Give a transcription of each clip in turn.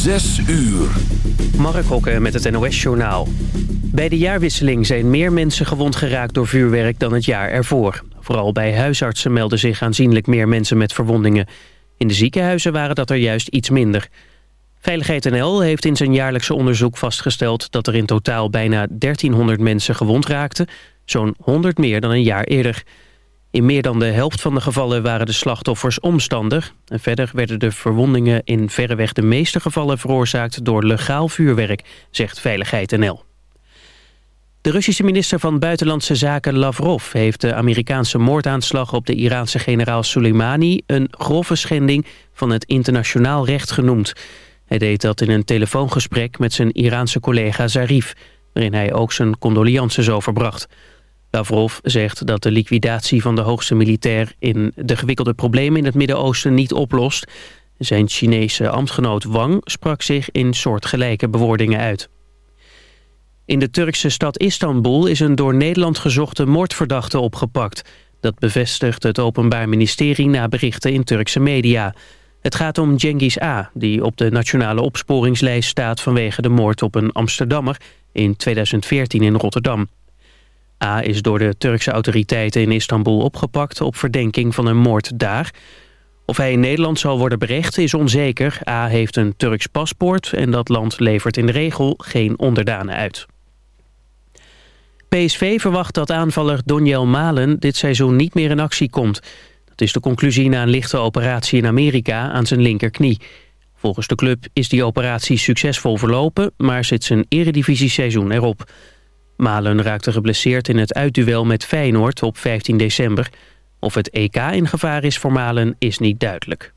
Zes uur. Mark Hokke met het NOS-journaal. Bij de jaarwisseling zijn meer mensen gewond geraakt door vuurwerk dan het jaar ervoor. Vooral bij huisartsen melden zich aanzienlijk meer mensen met verwondingen. In de ziekenhuizen waren dat er juist iets minder. Veiligheid NL heeft in zijn jaarlijkse onderzoek vastgesteld... dat er in totaal bijna 1300 mensen gewond raakten. Zo'n 100 meer dan een jaar eerder. In meer dan de helft van de gevallen waren de slachtoffers omstandig. En verder werden de verwondingen in verreweg de meeste gevallen veroorzaakt door legaal vuurwerk, zegt Veiligheid NL. De Russische minister van Buitenlandse Zaken Lavrov heeft de Amerikaanse moordaanslag op de Iraanse generaal Soleimani een grove schending van het internationaal recht genoemd. Hij deed dat in een telefoongesprek met zijn Iraanse collega Zarif, waarin hij ook zijn condolences overbracht. Lavrov zegt dat de liquidatie van de hoogste militair... in de gewikkelde problemen in het Midden-Oosten niet oplost. Zijn Chinese ambtgenoot Wang sprak zich in soortgelijke bewoordingen uit. In de Turkse stad Istanbul is een door Nederland gezochte moordverdachte opgepakt. Dat bevestigt het Openbaar Ministerie na berichten in Turkse media. Het gaat om Cengiz A., die op de nationale opsporingslijst staat... vanwege de moord op een Amsterdammer in 2014 in Rotterdam. A is door de Turkse autoriteiten in Istanbul opgepakt op verdenking van een moord daar. Of hij in Nederland zal worden berecht is onzeker. A heeft een Turks paspoort en dat land levert in de regel geen onderdanen uit. PSV verwacht dat aanvaller Donjel Malen dit seizoen niet meer in actie komt. Dat is de conclusie na een lichte operatie in Amerika aan zijn linkerknie. Volgens de club is die operatie succesvol verlopen, maar zit zijn eredivisie-seizoen erop. Malen raakte geblesseerd in het uitduel met Feyenoord op 15 december. Of het EK in gevaar is voor Malen is niet duidelijk.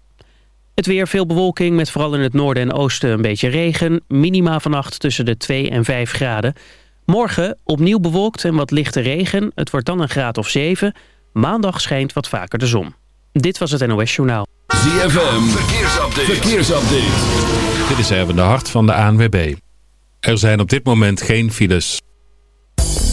Het weer veel bewolking met vooral in het noorden en oosten een beetje regen. Minima vannacht tussen de 2 en 5 graden. Morgen opnieuw bewolkt en wat lichte regen. Het wordt dan een graad of 7. Maandag schijnt wat vaker de zon. Dit was het NOS Journaal. ZFM, verkeersupdate. verkeersupdate. Dit is even de hart van de ANWB. Er zijn op dit moment geen files.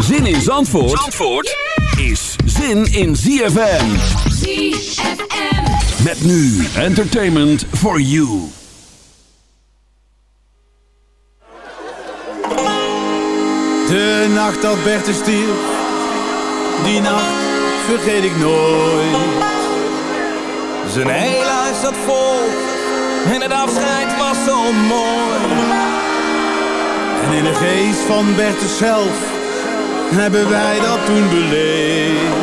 Zin in Zandvoort, Zandvoort is zin in ZFM. ZFM. Met nu entertainment for you. De nacht dat Bertus stierf, die nacht vergeet ik nooit. Zijn hele huis zat vol en het afscheid was zo mooi. En in de geest van Bertus zelf hebben wij dat toen beleefd.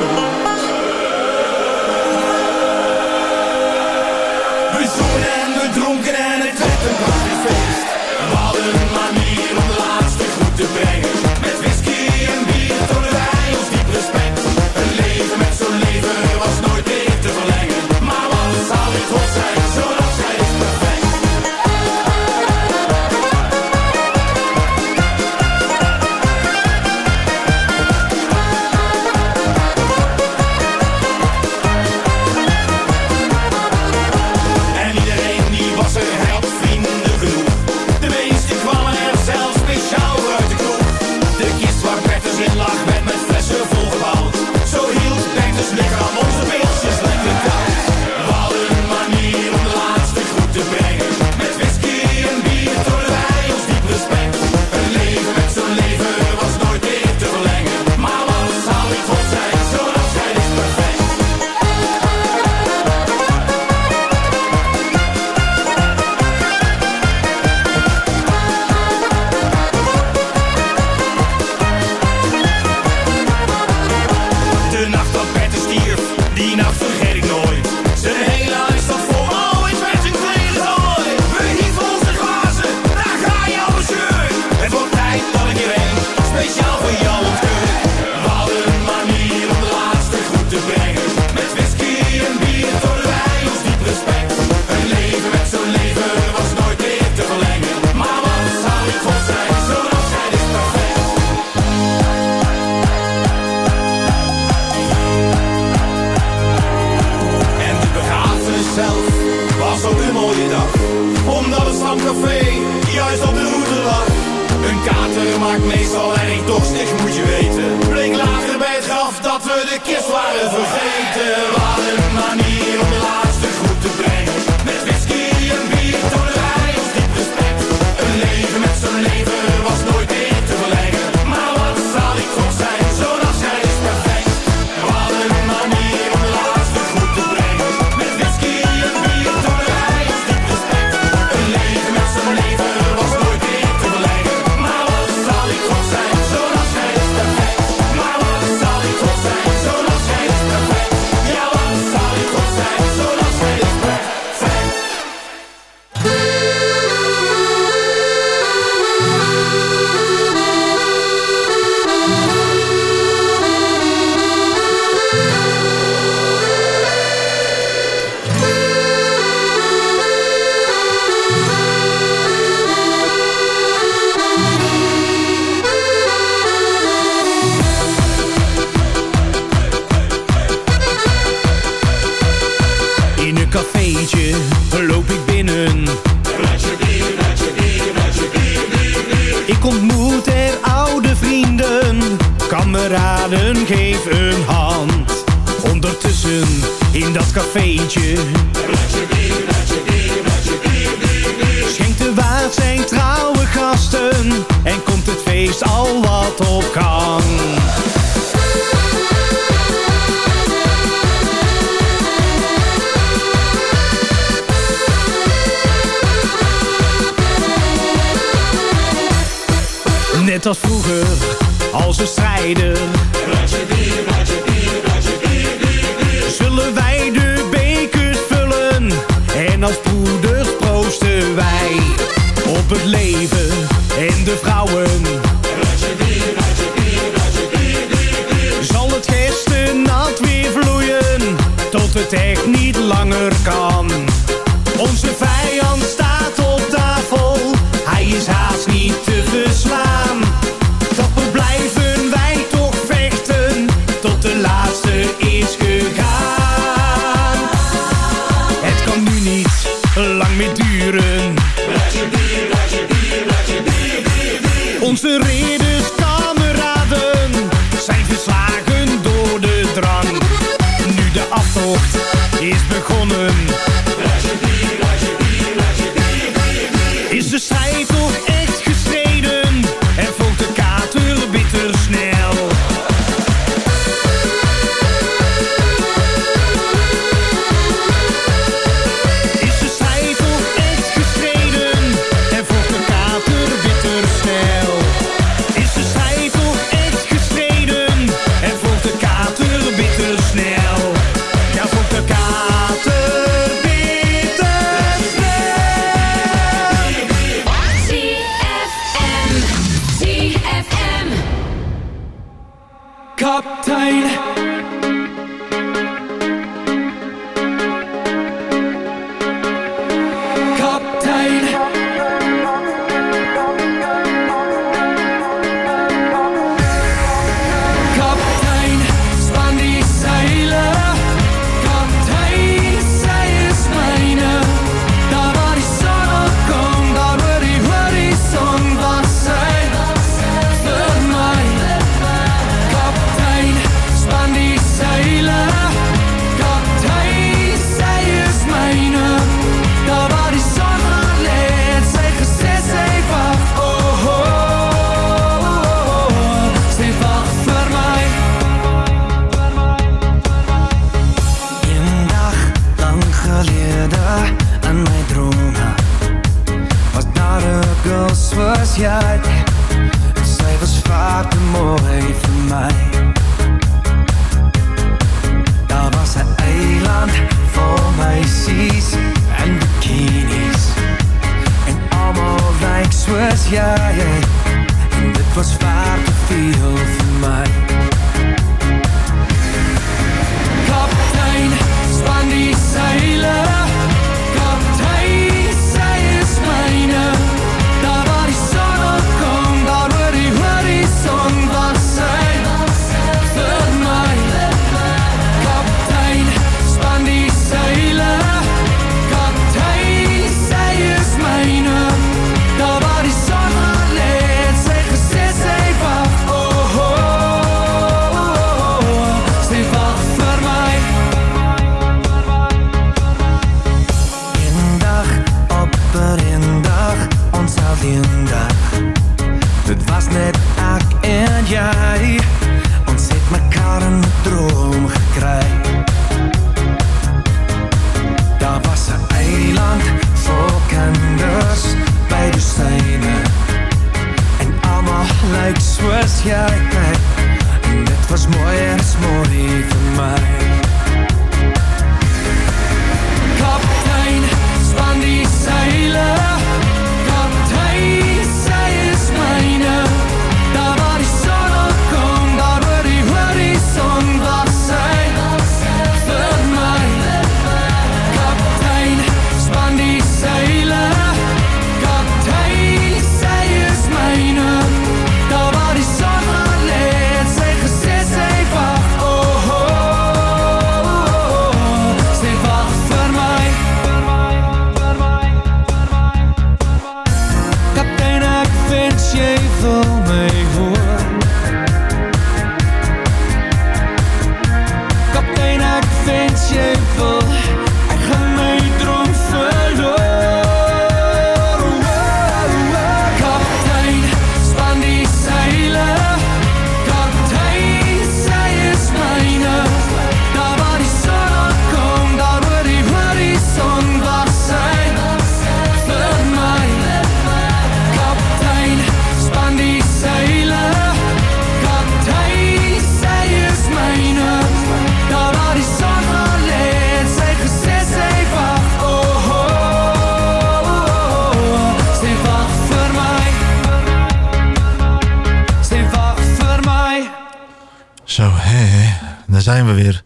We zongen en we dronken en het werd een feest. We hadden een manier om de laatste goed te brengen. was jij en dit was vaak te veel voor mij. Kapitein, span die zeilen. we weer.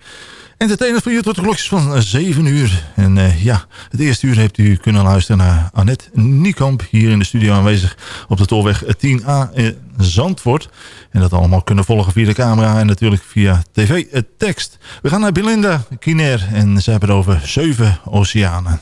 Entertainers van u tot de klokjes van eh, 7 uur. En eh, ja, het eerste uur heeft u kunnen luisteren naar Annette Niekamp... hier in de studio aanwezig op de Tolweg eh, 10A in Zandvoort. En dat allemaal kunnen volgen via de camera en natuurlijk via tv-tekst. We gaan naar Belinda Kiner en ze hebben het over zeven oceanen.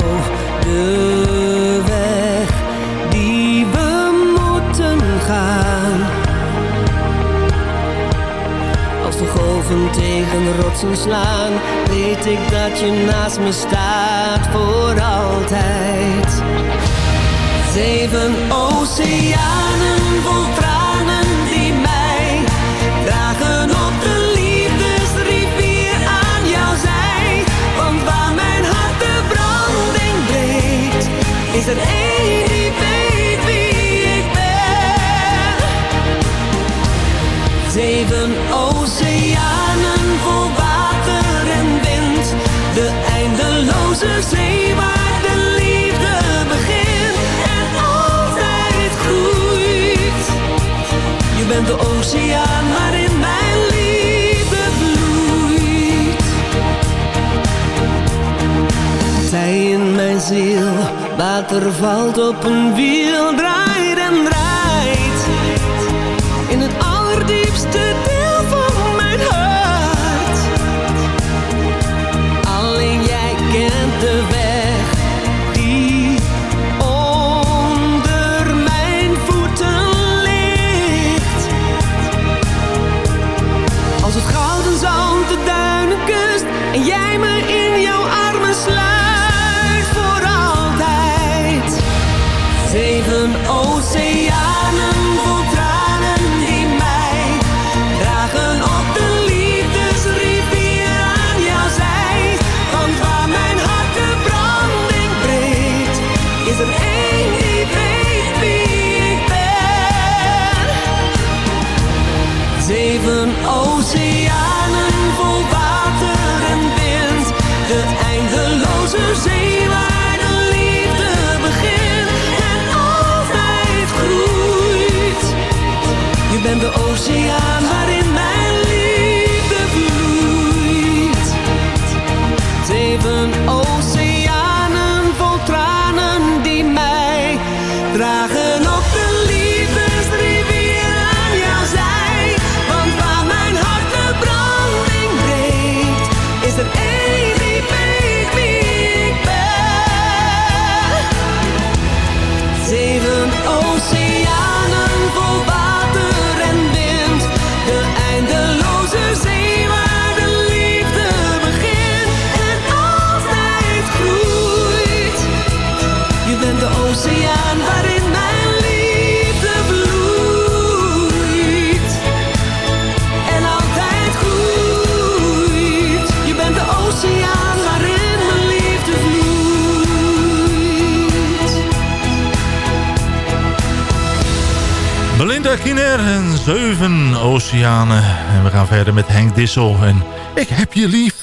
tegen rotsen slaan. Weet ik dat je naast me staat voor altijd. Zeven oceanen vol Water valt op een wiel, draait. dragen Kinner en Zeven Oceanen. En we gaan verder met Henk Dissel en Ik heb je lief.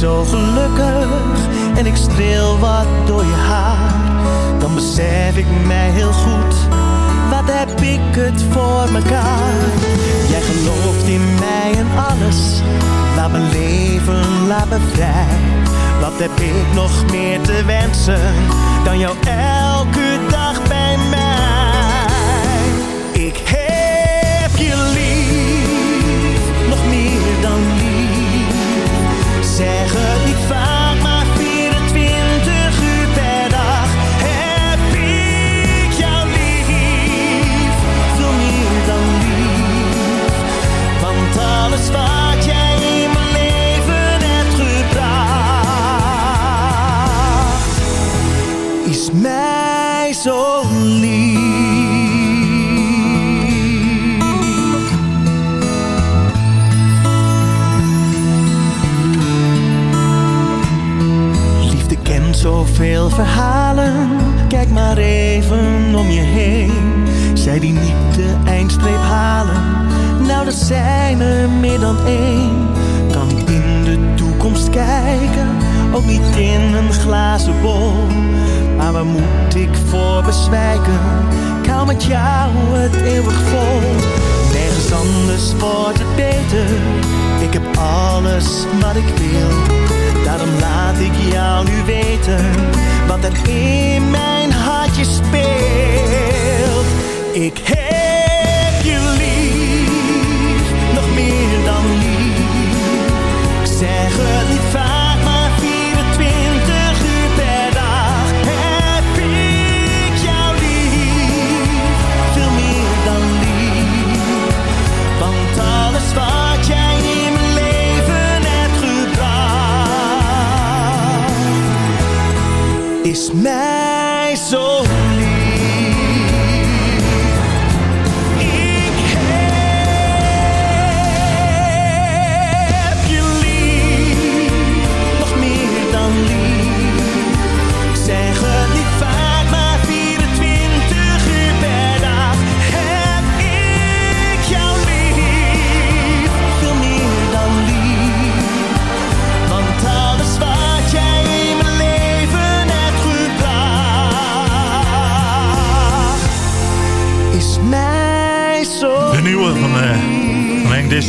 Zo gelukkig. En ik streel wat door je haar, dan besef ik mij heel goed. Wat heb ik het voor mekaar? Jij gelooft in mij en alles. Laat me leven, laat me vrij. Wat heb ik nog meer te wensen dan jou elke dag bij mij? Ik heb je lief, Zeg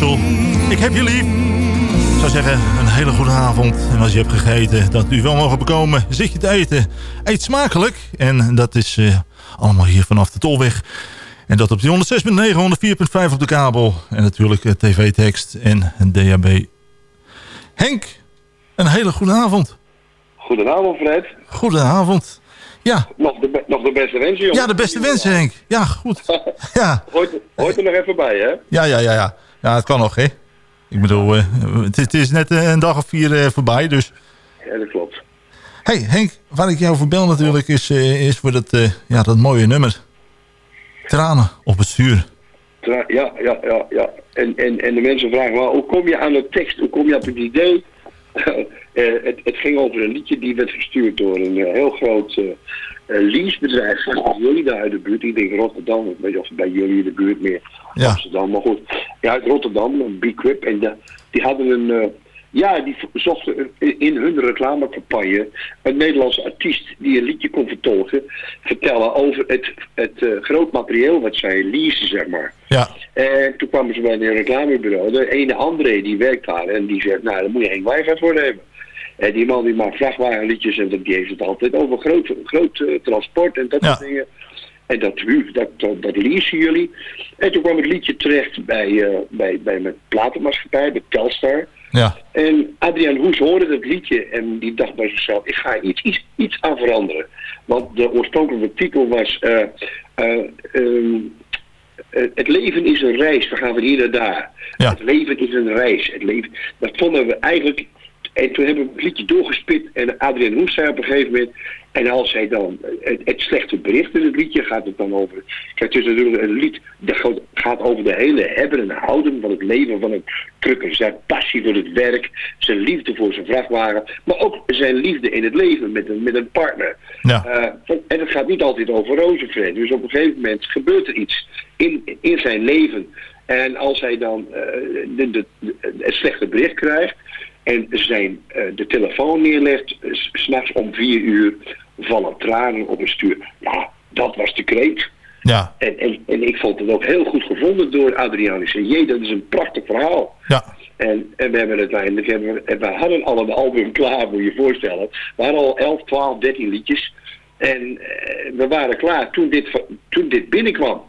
Ik heb je lief. Ik zou zeggen, een hele goede avond. En als je hebt gegeten, dat u wel mogen bekomen. Zit je te eten. Eet smakelijk. En dat is eh, allemaal hier vanaf de Tolweg. En dat op die 106.9, 104.5 op de kabel. En natuurlijk eh, tv-tekst en DHB. Henk, een hele goede avond. Goedenavond, Fred. Goedenavond. Ja. Nog de, nog de beste wensen, jongen. Ja, de beste wensen, Henk. Ja, goed. Ja. Hoort, hoort er nog even bij, hè? Ja, ja, ja, ja. Ja, het kan nog, hè. Ik bedoel, eh, het, het is net eh, een dag of vier eh, voorbij, dus... Ja, dat klopt. hey, Henk, waar ik jou voor bel natuurlijk is, is voor dat, ja, dat mooie nummer. Tranen op het stuur. Tra- Ja, ja, ja, ja. En, en, en de mensen vragen wel, hoe kom je aan de tekst? Hoe kom je op het idee? Het, het ging over een liedje die werd gestuurd door een heel groot eh, leasebedrijf van jullie daar uit de buurt. Ik denk Rotterdam, ik weet niet of het bij jullie in de buurt meer Ja. Amsterdam, maar goed. Ja, uit Rotterdam, een B-Quip. En de- die hadden een, eh, ja, die zochten in hun reclamecampagne een Nederlandse artiest die een liedje kon vertolken, vertellen over het, het eh, groot materieel wat zij leasen, zeg maar. Ja. En toen kwamen ze bij een reclamebureau. De ene André die werkt daar en die zegt, nou dan moet je geen wifi voor nemen. En die man die maakt vrachtwagenliedjes en dat- die heeft het altijd over groot, groot eh, transport en dat Ja. soort dingen. En dat, dat, dat, dat leasen jullie. En toen kwam het liedje terecht bij, eh, bij, bij mijn platenmaatschappij, bij Telstar. Ja. En Adriaan Hoes hoorde dat liedje en die dacht bij zichzelf, ik ga iets, iets, iets aan veranderen. Want de oorspronkelijke titel was, eh, eh, ehm, eh, het leven is een reis, we gaan van hier naar daar. Het leven is een reis. Het leven, dat vonden we eigenlijk En toen hebben we het liedje doorgespit en Adrian Hoes zei op een gegeven moment... En als hij dan het, het slechte bericht in het liedje gaat het dan over... Kijk, het is natuurlijk een lied dat gaat- over de hele hebben en houden van het leven van een trucker. Zijn passie voor het werk, zijn liefde voor zijn vrachtwagen... maar ook zijn liefde in het leven met een, met een partner. Ja. Eh, en het gaat niet altijd over rozenvrede. Dus op een gegeven moment gebeurt er iets in, in zijn leven. En als hij dan eh, de, de, de- het slechte bericht krijgt en zijn, eh, de telefoon neerlegt, eh, s'nachts om vier uur vallen tranen op een stuur. Ja, dat was de kreet. Ja. En, en, en ik vond het ook heel goed gevonden door Adriaan. Ik zei, jee, dat is een prachtig verhaal. Ja. En, en we hebben uiteindelijk, hebben we, en we hadden al een album klaar, moet je je voorstellen. We hadden al 11, 12, 13 liedjes. En eh, we waren klaar toen dit, toen dit binnenkwam.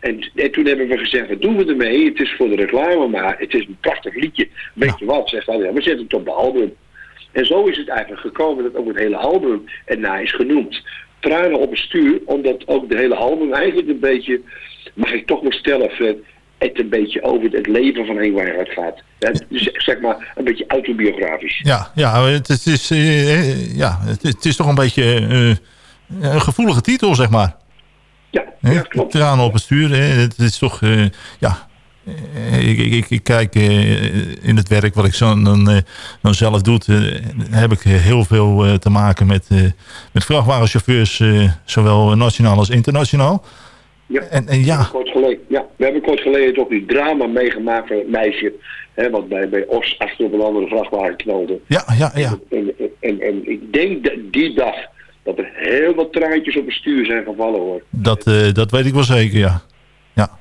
En, en toen hebben we gezegd, wat doen we ermee? Het is voor de reclame, maar het is een prachtig liedje. Weet je wat, zegt Adriaan, we zetten het op de album. En zo is het eigenlijk gekomen dat ook het hele album erna is genoemd. Tranen op het stuur, omdat ook de hele album eigenlijk een beetje, mag ik toch maar stellen, Fred, het een beetje over het leven van een Wijngaard gaat. Ja, dus zeg maar een beetje autobiografisch. Ja, ja het, is, eh, eh, ja het, is- het is toch een beetje eh, een gevoelige titel, zeg maar. Ja, ja klopt. Tranen op het stuur, hè. het is toch, eh, ja... eh, Ik, ik, ik, kijk eh, in het werk wat ik zo dan, dan zelf doe, heb ik heel veel te maken met, met vrachtwagenchauffeurs, zowel nationaal als internationaal. Ja. En, en ja, Kort geleden, ja, we hebben kort geleden toch die drama meegemaakt van het meisje. Hè, wat bij, bij Os achter op een andere vrachtwagen knalde. ja, ja, ja. En, en, en ik denk dat die dag dat er heel wat traantjes op het stuur zijn gevallen hoor. Dat, eh, dat weet ik wel zeker, ja. Ja,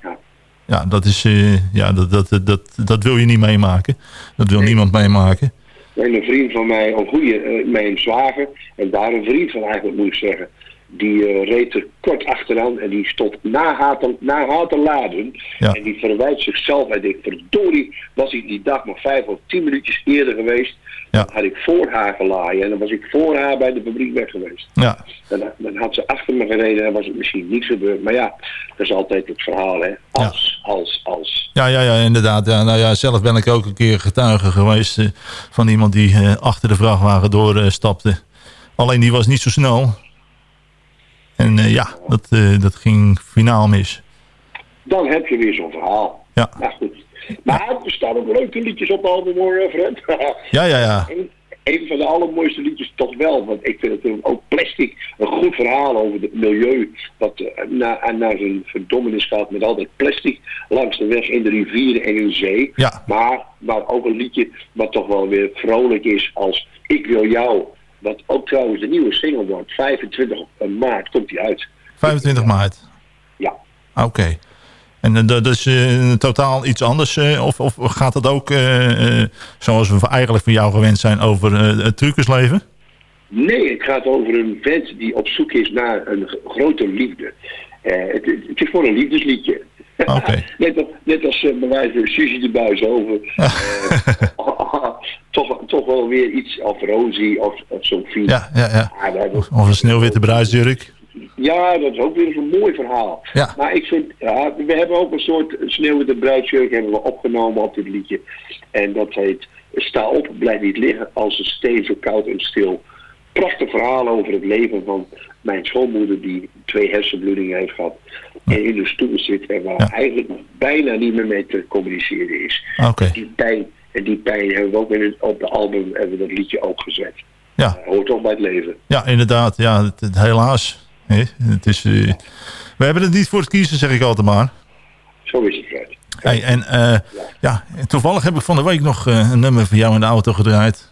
ja dat, is, eh, ja dat, dat, dat, dat wil je niet meemaken. Dat wil niemand meemaken. En een vriend van mij, een goede, eh, mijn zwager, en daar een vriend van eigenlijk moet ik zeggen, die eh, reed er kort achteraan en die stond na haar te, na laden. Ja. En die verwijt zichzelf. Hij denkt, verdorie, was ik die dag nog vijf of tien minuutjes eerder geweest, dan had ik voor haar gelaaien en dan was ik voor haar bij de fabriek weg geweest. Ja, Dan, dan had ze achter me gereden en was het misschien niet gebeurd. Maar ja, dat is altijd het verhaal, hè. Als, als, als. ja, ja, ja inderdaad. Ja, nou ja, zelf ben ik ook een keer getuige geweest eh, van iemand die eh, achter de vrachtwagen doorstapte. Alleen die was niet zo snel. En eh, ja, dat, eh, dat ging finaal mis. Dan heb je weer zo'n verhaal. Ja. Nou goed. Maar er staan ook leuke liedjes op het album hoor, eh, Fred. Ja, ja, ja. Een, een van de allermooiste liedjes toch wel. Want ik vind het ook plastic een goed verhaal over het milieu. Wat eh, na, naar zijn verdommenis gaat met altijd plastic langs de weg in de rivieren en in zee. Ja. Maar, maar ook een liedje wat toch wel weer vrolijk is als Ik wil jou. Wat ook trouwens de nieuwe single wordt. 25 maart komt die uit. 25 maart. Ja. Oké. En eh, dat is eh, totaal iets anders? eh, of, of gaat dat ook, zoals we eigenlijk van jou gewend zijn, over het truckersleven? Nee, het gaat over een vent die op zoek is naar een grote liefde. Het, het- het is gewoon een liefdesliedje. net, als- net als bij wijze van Suzy de Buis over. Toch, wel weer iets of Rosie of, of Sophie. Ja, ja, ja. Ah, is- Of een sneeuwwitte bruidsjurk? ja, dat is ook weer een mooi verhaal. Ja. Maar ik vind, ja, we hebben ook een soort sneeuwwitte bruidsjurk hebben we opgenomen op dit liedje. En dat heet Sta op, blijf niet liggen als een steen zo koud en stil. Prachtig verhaal over het leven van mijn schoonmoeder die twee hersenbloedingen heeft gehad. En in de stoel zit en waar eigenlijk bijna niet meer mee te communiceren is. Oké. Die pijn, en die pijn hebben we ook in het, op de album hebben we dat liedje ook gezet. Ja. hoort toch bij het leven. Ja, inderdaad. Ja, het, het- helaas. Het is, eh, we hebben het niet voor het kiezen, zeg ik altijd maar. Zo is het, Fred. Hey, en eh, ja, toevallig heb ik van de week nog eh, een nummer van jou in de auto gedraaid.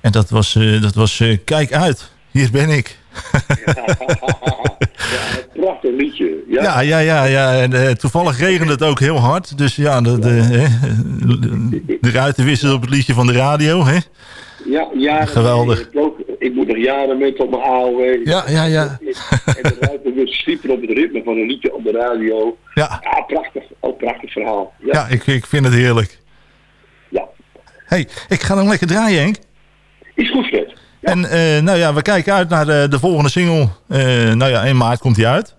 En dat was, eh, dat was eh, Kijk uit, hier ben ik. Prachtig liedje. Ja, Ja, ja, ja. ja. En, eh, toevallig regende het ook heel hard. Dus ja, de, de, de ruiten wisselen op het liedje van de radio. Hè? ja, jaren Geweldig. Ik, ook, ik moet nog jaren mee tot mijn AOW. Ja, ja, ja. En de ruiten weer sliepen op het ritme van een liedje op de radio. Ja. prachtig. Ook prachtig verhaal. Ja. Ja, ik, ik vind het heerlijk. Ja. hey, ik ga hem lekker draaien, Henk. Is goed, Fred. En eh, nou ja, we kijken uit naar de, de volgende single. Eh, nou ja, in maart komt hij uit.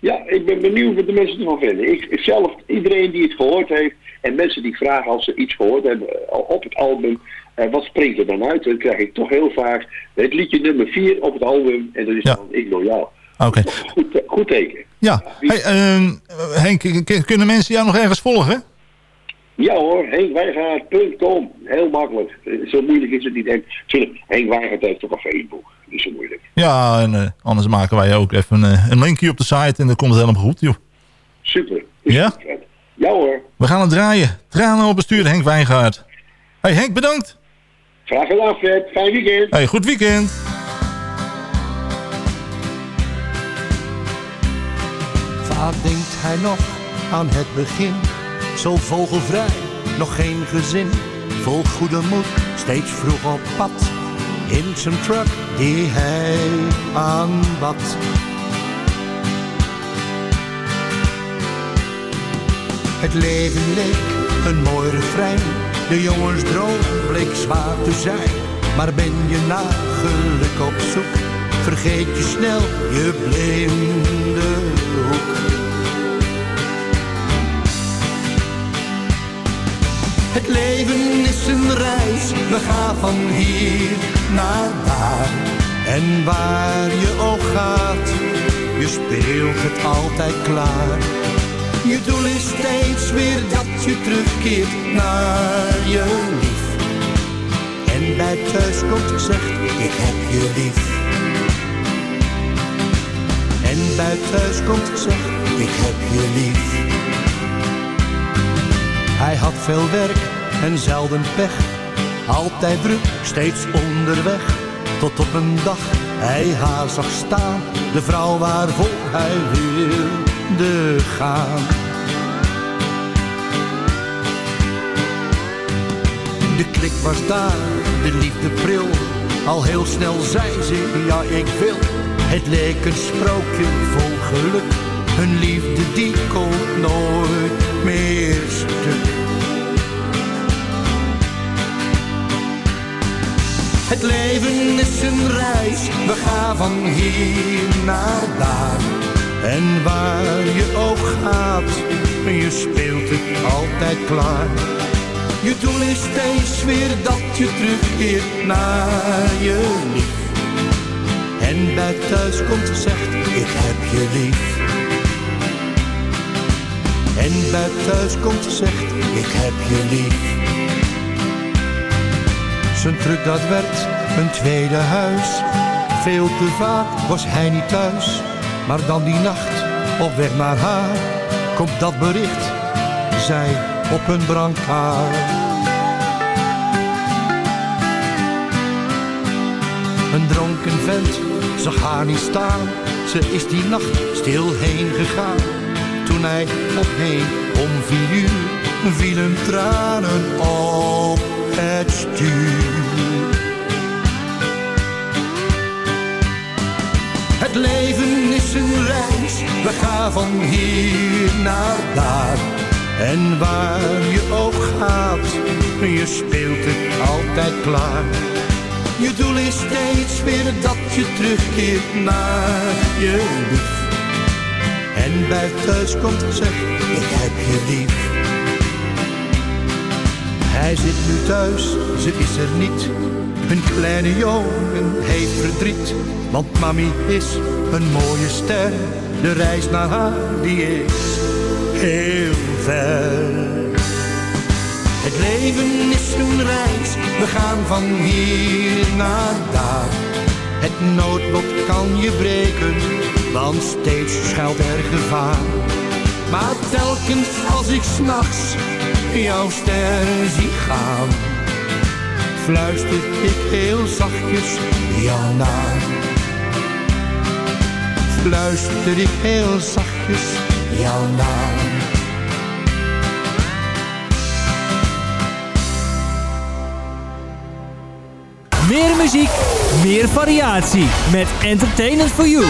Ja, ik ben benieuwd wat de mensen ervan vinden. Ik, ik zelf, iedereen die het gehoord heeft en mensen die vragen als ze iets gehoord hebben eh, op het album, En wat springt er dan uit? Dan krijg ik toch heel vaak het liedje nummer 4 op het album. En dat is dan Ik door jou. Oké. Goed, goed teken. Ja. Hey, ehm, Henk, kunnen mensen jou nog ergens volgen? Ja hoor, henkwijgaard.com. Heel makkelijk. Zo moeilijk is het niet. En natuurlijk, Henk Wijgaard heeft toch een Facebook. Niet zo moeilijk. Ja, en eh, anders maken wij ook even eh, een linkje op de site en dan komt het helemaal goed, joh. Super. Ja? Ja hoor. We gaan het draaien. Tranen op bestuur, Henk Wijngaard. Hey Henk, bedankt. Graag gedaan Fred. Fijn weekend. Hey, goed weekend. Vaak denkt hij nog aan het begin, zo vogelvrij, nog geen gezin. Vol goede moed, steeds vroeg op pad, in zijn truck die hij aanbad. Het leven leek een mooi refrein, de jongensdroom bleek zwaar te zijn. Maar ben je naar geluk op zoek, vergeet je snel je blinde hoek. Het leven is een reis, we gaan van hier naar daar. En waar je ook gaat, je speelt het altijd klaar. Je doel is steeds weer dat je terugkeert naar je lief. En bij thuiskomt zegt, ik heb je lief. En bij thuiskomt zegt, ik heb je lief. Hij had veel werk en zelden pech. Altijd druk, steeds onderweg. Tot op een dag hij haar zag staan. De vrouw waarvoor hij wilde gaan. De klik was daar, de liefde pril. Al heel snel zei ze, ja ik wil. Het leek een sprookje vol geluk. Hun liefde die komt nooit meer stuk. Het leven is een reis, we gaan van hier naar daar. En waar je ook gaat, je speelt het altijd klaar. Je doel is steeds weer dat je terugkeert naar je lief. En bij thuis komt zegt, ik heb je lief. En bij thuis komt zegt, ik heb je lief. Zijn truck dat werd een tweede huis. Veel te vaak was hij niet thuis. Maar dan die nacht op weg naar haar komt dat bericht. Zij op een brancard. Een dronken vent zag haar niet staan. Ze is die nacht stil heen gegaan. Toen hij opheen om vier uur vielen tranen op het stuur. Het leven is een reis, we gaan van hier naar daar. En waar je ook gaat, je speelt het altijd klaar. Je doel is steeds weer dat je terugkeert naar je lief. Bij thuis komt zegt, ik heb je lief. Hij zit nu thuis, ze is er niet. Hun kleine jongen heeft verdriet. Want mami is een mooie ster. De reis naar haar, die is heel ver. Het leven is een reis, we gaan van hier naar daar. Het noodlot kan je breken, want steeds schuilt er gevaar. Maar telkens als ik s'nachts jouw ster zie gaan, fluister ik heel zachtjes jouw naam. Fluister ik heel zachtjes jouw naam. Meer muziek, meer variatie. Met Entertainment for You.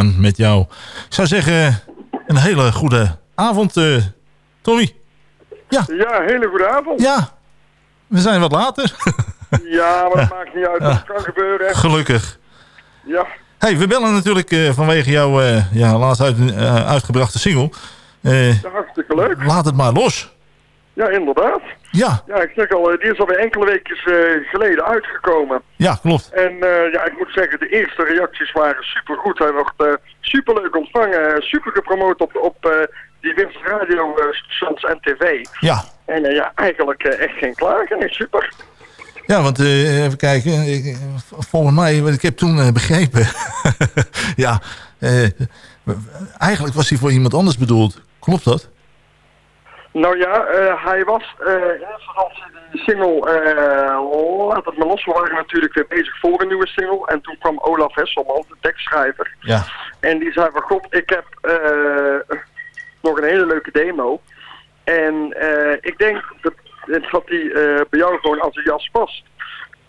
Samen met jou. Ik zou zeggen, een hele goede avond, eh, Tommy. Ja, hele goede avond. Ja, we zijn wat later. Ja, maar dat maakt niet uit. Dat kan gebeuren. Gelukkig. Ja. hey, we bellen natuurlijk eh, vanwege jouw eh, ja, laatst uit, uitgebrachte single. Ja, hartstikke leuk. laat het maar los. Ja, inderdaad. Ja. Ja, ik zeg al, eh, die is alweer enkele weken eh, geleden uitgekomen. Ja, klopt. En eh, ja, ik moet zeggen, de eerste reacties waren supergoed. Hij wordt superleuk ontvangen, super gepromoot op, op diverse radiostations en tv. Ja. En ja, eigenlijk echt geen klagen. Echt super. Ja, want even kijken. Ik- volgens mij, want ik heb toen begrepen. ja, eigenlijk was hij voor iemand anders bedoeld. Klopt dat? Nou ja, eh, hij was in eerste instantie die single eh, Laat het maar los. We waren natuurlijk weer bezig voor een nieuwe single. En toen kwam Olaf Hesselman, de tekstschrijver. Ja. En die zei van, god, ik heb eh, nog een hele leuke demo. En ik denk dat, dat die bij jou gewoon als een jas past.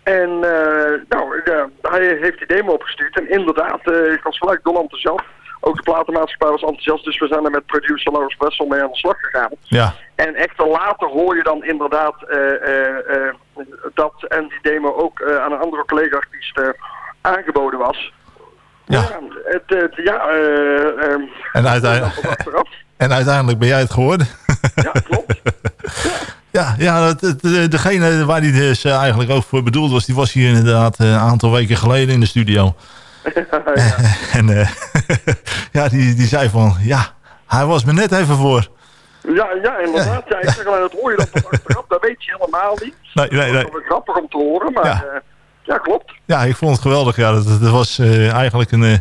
En eh, nou, hij heeft die demo opgestuurd. En inderdaad, ik was gelijk dol enthousiast. Ook de platenmaatschappij was enthousiast. Dus we zijn er met producer Lars Wessel mee aan de slag gegaan. Ja. En echt later hoor je dan inderdaad eh, eh, eh, dat en die demo ook aan een andere collega-artiest aangeboden was. Ja. het, het, ja, eh, eh, En, uiteindelijk, en uiteindelijk ben jij het geworden. Ja, klopt. ja, ja degene waar hij dus eigenlijk ook voor bedoeld was... die was hier inderdaad een aantal weken geleden in de studio. en eh, ja, die, die zei van... Ja, hij was me net even voor. Ja, ja, inderdaad. Ja, ik zeg alleen, dat hoor je dan achteraf. Dat weet je helemaal niet. Nee, nee, nee. Dat is wel grappig om te horen, maar Ja. ja, ja klopt. Ja, ik vond het geweldig. Ja, dat, dat was eh, eigenlijk een, eh,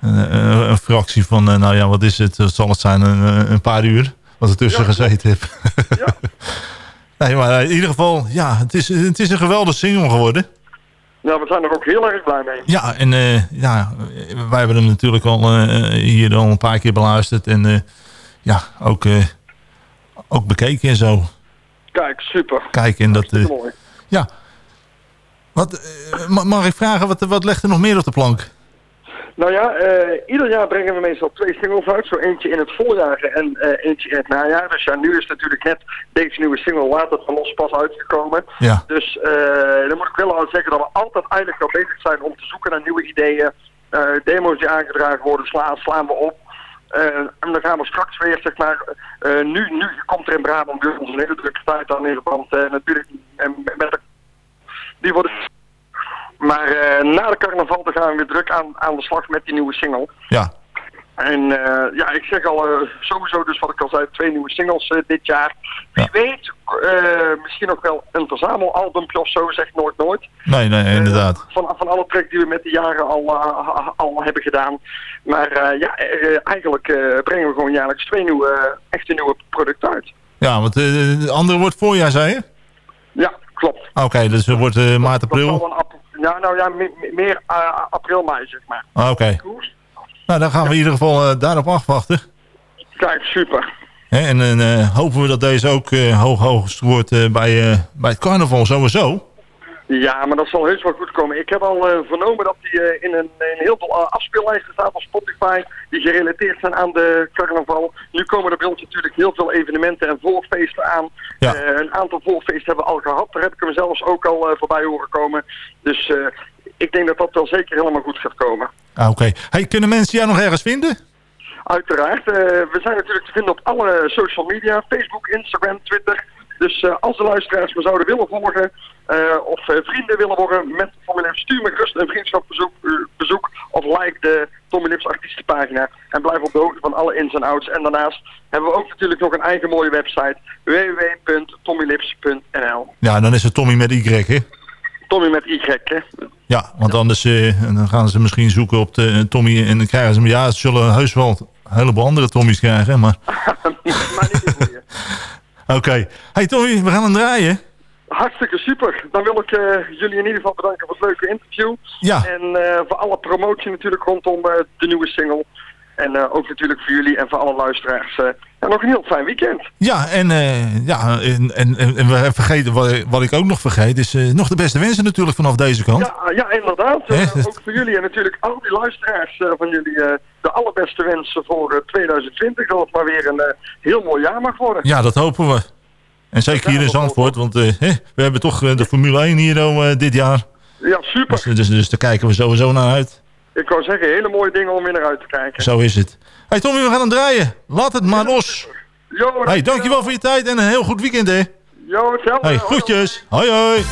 een, een- een fractie van... eh, nou ja, wat is het? Wat zal het zijn? Een, een paar uur. Wat er tussen gezeten heb. nee, maar eh, in ieder geval... Ja, het is, het is een geweldige single geworden. Ja, we zijn er ook heel erg blij mee. Ja, en eh, ja, wij hebben hem natuurlijk al eh, hier al een paar keer beluisterd. En eh, ja, ook, ook bekeken en zo. Kijk, super. Kijken en dat... mooi. ja. Wat, ma- mag ik vragen, wat, wat legt er nog meer op de plank? Nou ja, eh, ieder jaar brengen we meestal twee singles uit. Zo eentje in het voorjaar en eh, eentje in het najaar. Dus ja, nu is natuurlijk net deze nieuwe single het van los pas uitgekomen. Ja. Dus eh, dan moet ik wel al zeggen dat we altijd eigenlijk wel bezig zijn om te zoeken naar nieuwe ideeën. Demo's die aangedragen worden, slaan, slaan we op. En dan gaan we straks weer, zeg maar, nu, nu komt er in Brabant weer onze hele drukke tijd aan in want uh, natuurlijk eh, met de, die worden maar eh, na de carnaval dan gaan we weer druk aan, aan de slag met die nieuwe single. Ja. En eh, ja, ik zeg al eh, sowieso dus wat ik al zei, twee nieuwe singles dit jaar. Wie weet, misschien nog wel een verzamelalbumpje of zo, zeg nooit nooit. Nee, nee, inderdaad. Van, van alle tracks die we met de jaren al, al hebben gedaan. Maar ja, eigenlijk brengen we gewoon jaarlijks twee nieuwe, echte nieuwe producten uit. Ja, want de andere wordt voorjaar, zei je? Ja, klopt. Oké, dus het wordt maart, Dat zal april. een ja, nou ja, me- me- meer eh, april, mei, zeg maar. Ah, Oké. Nou, dan gaan we in ieder geval eh, daarop afwachten. Kijk, super. En dan eh, hopen we dat deze ook hoog hoogst wordt bij, bij het carnaval sowieso. Ja, maar dat zal heus wel goed komen. Ik heb al eh, vernomen dat die eh, in, een, in heel veel uh, afspeellijsten staat op Spotify die gerelateerd zijn aan de carnaval. Nu komen er bij ons natuurlijk heel veel evenementen en voorfeesten aan. Eh, een aantal voorfeesten hebben we al gehad. Daar heb ik hem zelfs ook al eh, voorbij horen komen. Dus eh, ik denk dat dat wel zeker helemaal goed gaat komen. Ah, Oké. Hey, kunnen mensen jou nog ergens vinden? Uiteraard. eh, we zijn natuurlijk te vinden op alle social media. Facebook, Instagram, Twitter. Dus eh, als de luisteraars me zouden willen volgen... eh, of eh, vrienden willen worden met Tommy Lips... stuur me gerust een vriendschapsbezoek eh, bezoek, of like de Tommy Lips artiestenpagina. En blijf op de hoogte van alle ins en outs. En daarnaast hebben we ook natuurlijk nog een eigen mooie website. www.tommylips.nl Ja, dan is het Tommy met Y, hè? Tommy met Y, hè? Ja, want anders dan gaan ze misschien zoeken op de Tommy en dan krijgen ze hem. Ja, ze zullen heus wel een heleboel andere Tommy's krijgen, maar... Oké. Hey Tommy, we gaan hem draaien. Hartstikke super. Dan wil ik eh, jullie in ieder geval bedanken voor het leuke interview. Ja. En eh, voor alle promotie natuurlijk rondom eh, de nieuwe single. En ook natuurlijk voor jullie en voor alle luisteraars. en nog een heel fijn weekend. Ja, en, ja, en, en, en we vergeten, wat, wat ik ook nog vergeet, is nog de beste wensen natuurlijk vanaf deze kant. Ja, ja inderdaad. Ook voor jullie en natuurlijk al die luisteraars van jullie de allerbeste wensen voor eh, 2020. Dat het maar weer een heel mooi jaar mag worden. Ja, dat hopen we. En zeker hier in Zandvoort, want eh, we hebben toch eh, de Formule 1 hier oh, eh, dit jaar. Ja, super. Dus, dus, dus daar kijken we sowieso naar uit. Ik wou zeggen, hele mooie dingen om weer naar uit te kijken. Zo is het. Hey Tommy, we gaan hem draaien. Laat het maar los. Jo, Hey, dankjewel voor je tijd en een heel goed weekend, hè. Jo, hetzelfde. Hey, groetjes. Hoi, hoi.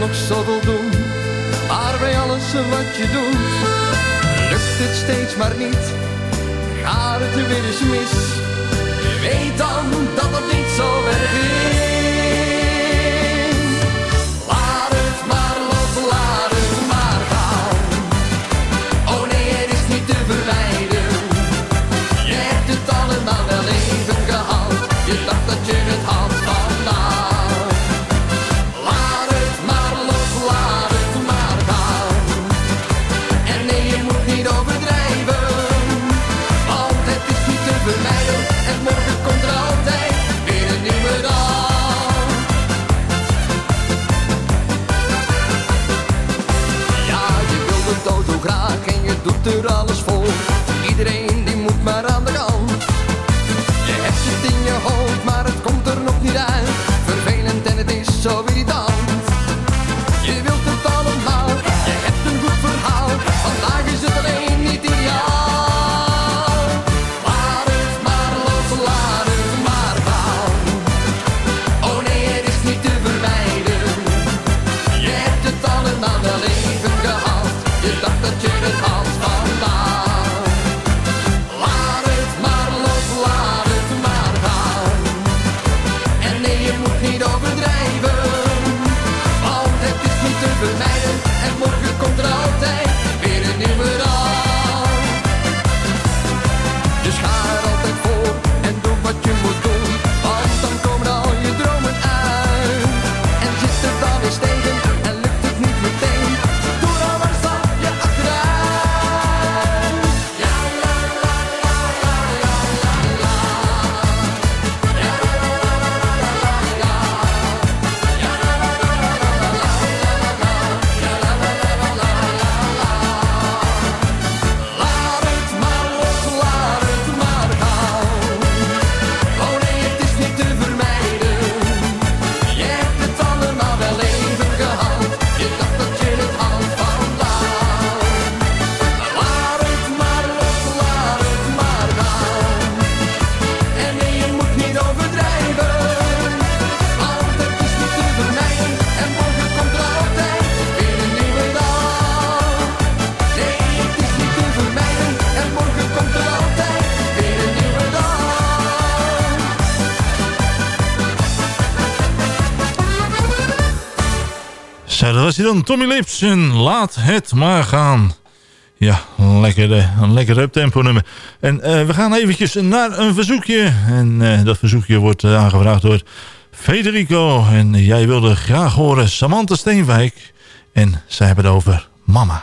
Nog doen, maar bij alles wat je doet, lukt het steeds maar niet. Gaat het er weer eens mis, weet dan dat het niet zo erg is. dan, Tommy Lipsen. Laat het maar gaan. Ja, een lekker, eh, een lekker uptempo nummer. En eh, we gaan eventjes naar een verzoekje. En eh, dat verzoekje wordt uh, aangevraagd door Federico. En jij wilde graag horen Samantha Steenwijk. En zij hebben het over Mama.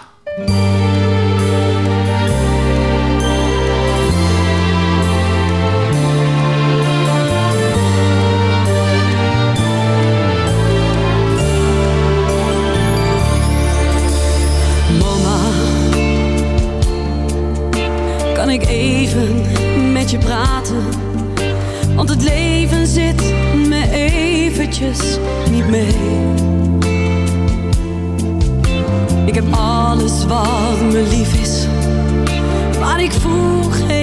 niet mee. Ik heb alles wat me lief is, maar ik voel geen.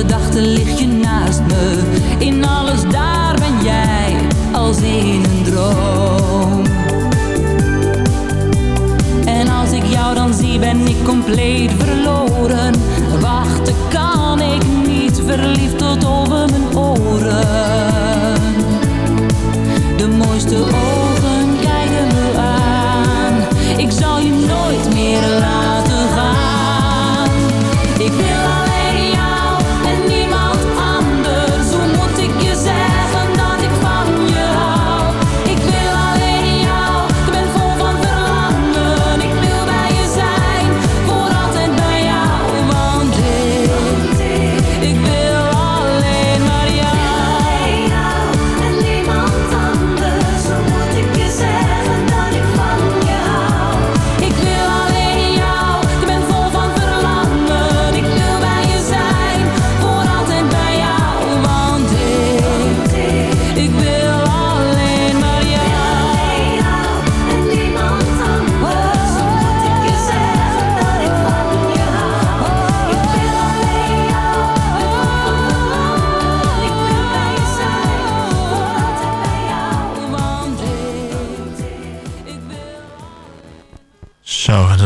gedachten ligt je naast me. In alles daar ben jij, als in een droom. En als ik jou dan zie, ben ik compleet verloren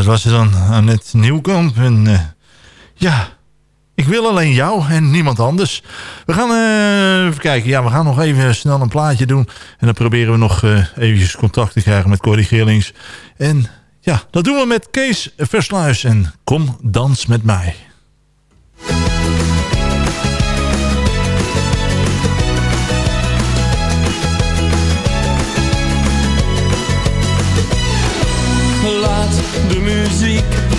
dat was ze dan, Annette Nieuwkamp. En eh, ja, ik wil alleen jou en niemand anders. We gaan uh, even kijken. Ja, we gaan nog even snel een plaatje doen. En dan proberen we nog uh, eventjes contact te krijgen met Corrie Geerlings. En ja, dat doen we met Kees Versluis. En kom dans met mij.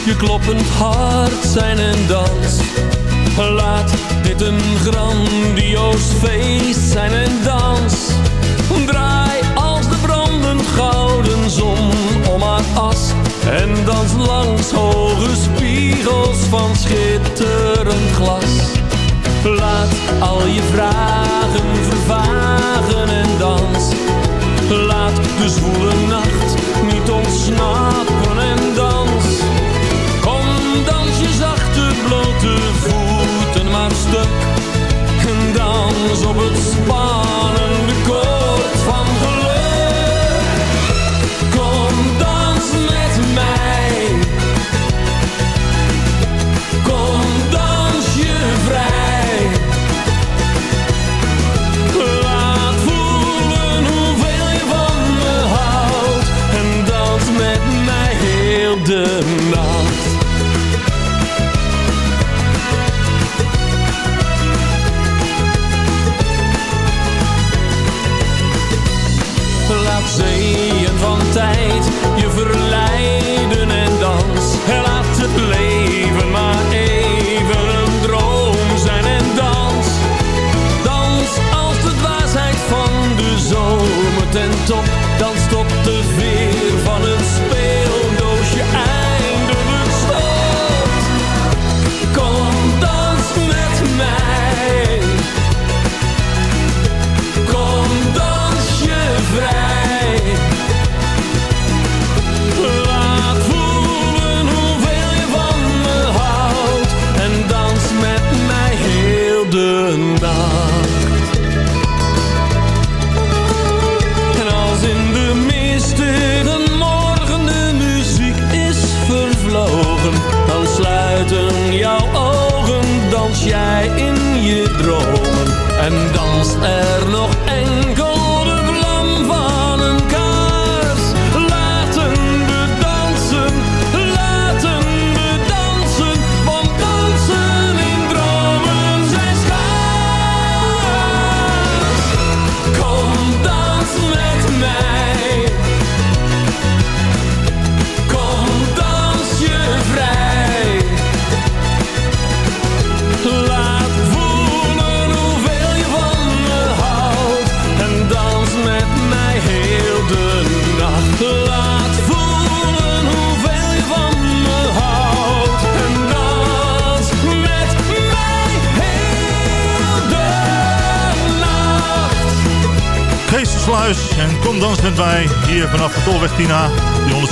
je kloppend hart zijn en dans. Laat dit een grandioos feest zijn en dans. Draai als de brandend gouden zon om haar as. En dans langs hoge spiegels van schitterend glas. Laat al je vragen vervagen en dans. Laat de zwoele nacht niet ontsnappen te voeten maar stuk. En dans op het spannende koord van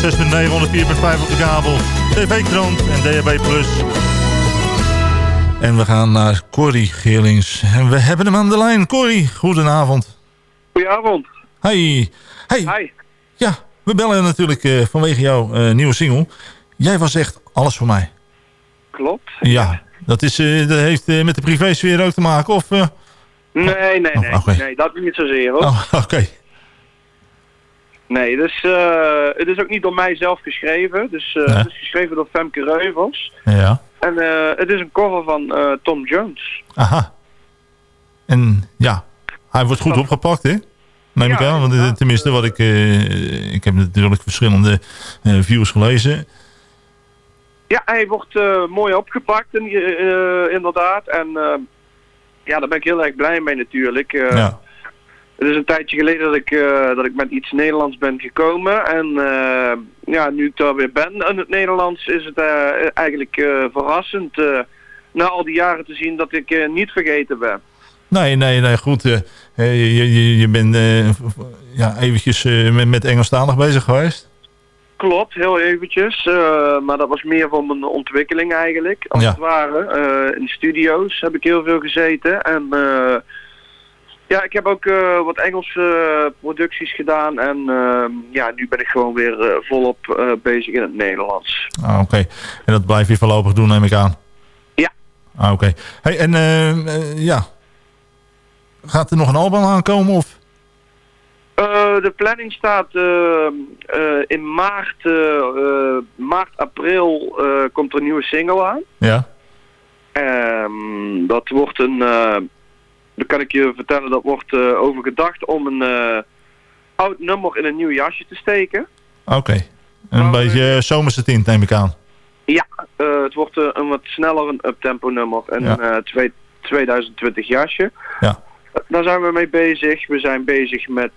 106.9, 104.5 op de kabel. TV-krant en DHB+. En we gaan naar Corrie Geerlings. En we hebben hem aan de lijn. Corrie, goedenavond. Goedenavond. Hi. Hey. Hi. Ja, we bellen natuurlijk eh, vanwege jouw eh, nieuwe single. Jij was echt alles voor mij. Klopt. Ja, dat, is, eh, dat heeft met de privésfeer ook te maken, of... Nee, nee, oh, nee. Nee dat niet zozeer, hoor. Oh, Oké. Nee, dus, het is ook niet door mij zelf geschreven. Dus eh, Nee. het is geschreven door Femke Reuvels. Ja. En eh, het is een cover van Tom Jones. Aha. En ja, hij wordt goed opgepakt, hè? Neem ik aan, want tenminste wat ik... ik heb natuurlijk verschillende views gelezen. Ja, hij wordt mooi opgepakt in, inderdaad. En ja, daar ben ik heel erg blij mee natuurlijk. Ja. Het is een tijdje geleden dat ik, eh, dat ik met iets Nederlands ben gekomen. En eh, ja, nu ik daar weer ben in het Nederlands is het eh, eigenlijk verrassend na al die jaren te zien dat ik niet vergeten ben. Nee, nee, nee, goed. je, je, je bent ja, eventjes met, met Engelstalig bezig geweest. Klopt, heel eventjes. maar dat was meer voor mijn ontwikkeling eigenlijk, als Ja. het ware. In studio's heb ik heel veel gezeten. En eh, ja, ik heb ook eh, wat Engelse eh, producties gedaan. En eh, ja, nu ben ik gewoon weer eh, volop bezig in het Nederlands. Ah, oké. En dat blijf je voorlopig doen, neem ik aan. Ja. Ah, oké. Hey, en eh, eh, ja. Gaat er nog een album aankomen of? Eh, de planning staat eh, eh, in maart, maart, april komt er een nieuwe single aan. Ja. Ehm, dat wordt een, dat kan ik je vertellen, dat wordt eh over gedacht om een eh, oud nummer in een nieuw jasje te steken. Oké. Een beetje eh, zomerse tint, neem ik aan. Ja, het wordt een wat sneller een uptempo nummer en Ja. een eh, twee- 2020 jasje. Ja. Daar zijn we mee bezig. We zijn bezig met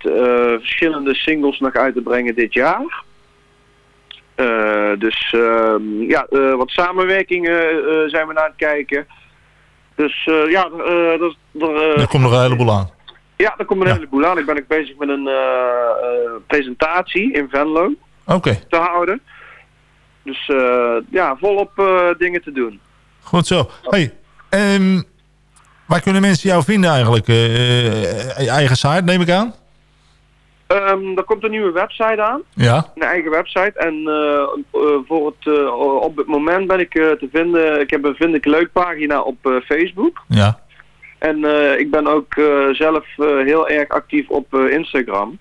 verschillende singles nog uit te brengen dit jaar. Eh, dus ehm, ja, wat samenwerkingen zijn we naar het kijken. Dus eh, ja, eh, dat, er, eh, Er komt nog een heleboel aan. ja, er komt een heleboel aan. Ik ben ook bezig met een presentatie in Venlo te houden. Dus ja, volop dingen te doen. Goed zo. Hey, ehm, waar kunnen mensen jou vinden eigenlijk? Eh, eigen site, neem ik aan? Ehm er komt een nieuwe website aan. Ja. Een eigen website. En eh, eh, voor het, eh, op het moment ben ik te vinden... Ik heb een Vind ik Leuk pagina op Facebook. Ja. En ik ben ook zelf heel erg actief op Instagram.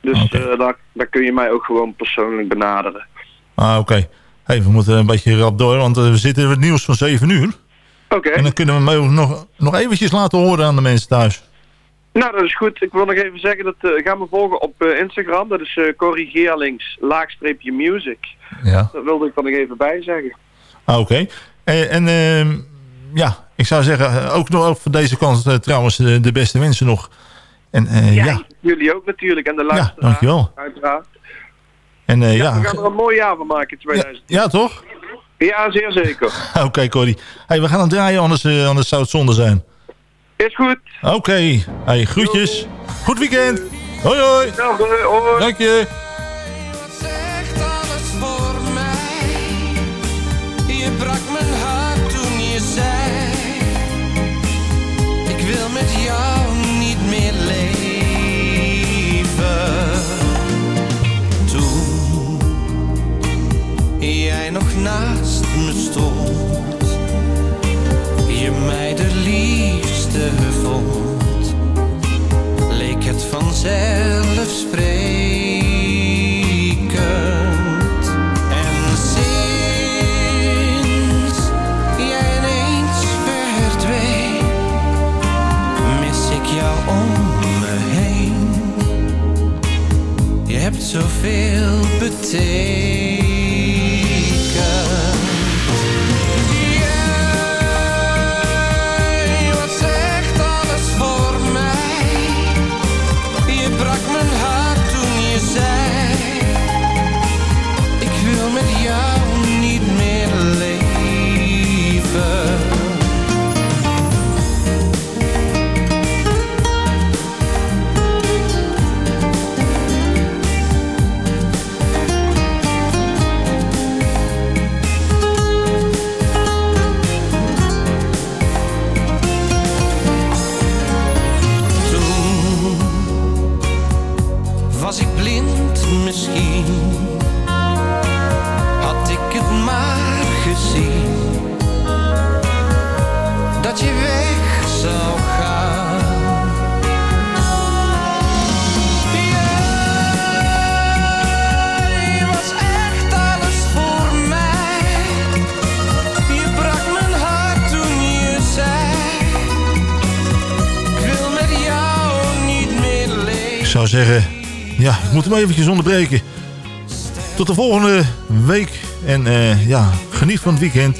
Dus daar, daar kun je mij ook gewoon persoonlijk benaderen. Ah, oké. Hey, we moeten een beetje rap door, want we zitten in het nieuws van 7 uur. Oké. En dan kunnen we hem nog, nog eventjes laten horen aan de mensen thuis. Nou, dat is goed. Ik wil nog even zeggen dat eh ga me volgen op eh, Instagram. Dat is eh corrigeerlinks laagstreepje music. Ja. Dat wilde ik er nog even bij zeggen. Ah, oké. Eh, en ehm, ja, ik zou zeggen, ook nog ook voor deze kant trouwens de beste wensen nog. En eh, ja, Jullie ook natuurlijk. En de luisteraars. dankjewel. Uiteraard. En Ja, ja, we gaan er een mooi jaar van maken in 2000. ja, toch? Ja, zeer zeker. Oké, Corrie. Hey, we gaan hem draaien, anders, anders zou het zonde zijn. Is goed. Oké. Hey, groetjes. Goed weekend. Hoi, hoi. Hetzelfde, hoi. Dank. Je vanzelfsprekend En sinds jij ineens verdween, mis ik jou om me heen. Je hebt zoveel betekend. Eventjes onderbreken. Tot de volgende week. En eh, ja, geniet van het weekend.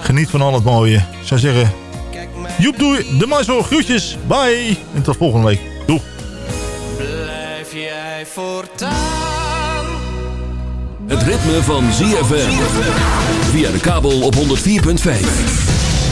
Geniet van al het mooie. Ik zou zeggen, joep doei, de Maisel, groetjes, bye. En tot volgende week. Doei. Blijf jij voortaan Het ritme van ZFM. Via de kabel op 104.5.